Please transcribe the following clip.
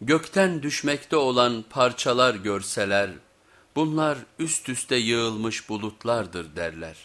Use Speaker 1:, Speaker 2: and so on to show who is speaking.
Speaker 1: Gökten düşmekte olan parçalar görseler, bunlar üst üste yığılmış bulutlardır derler.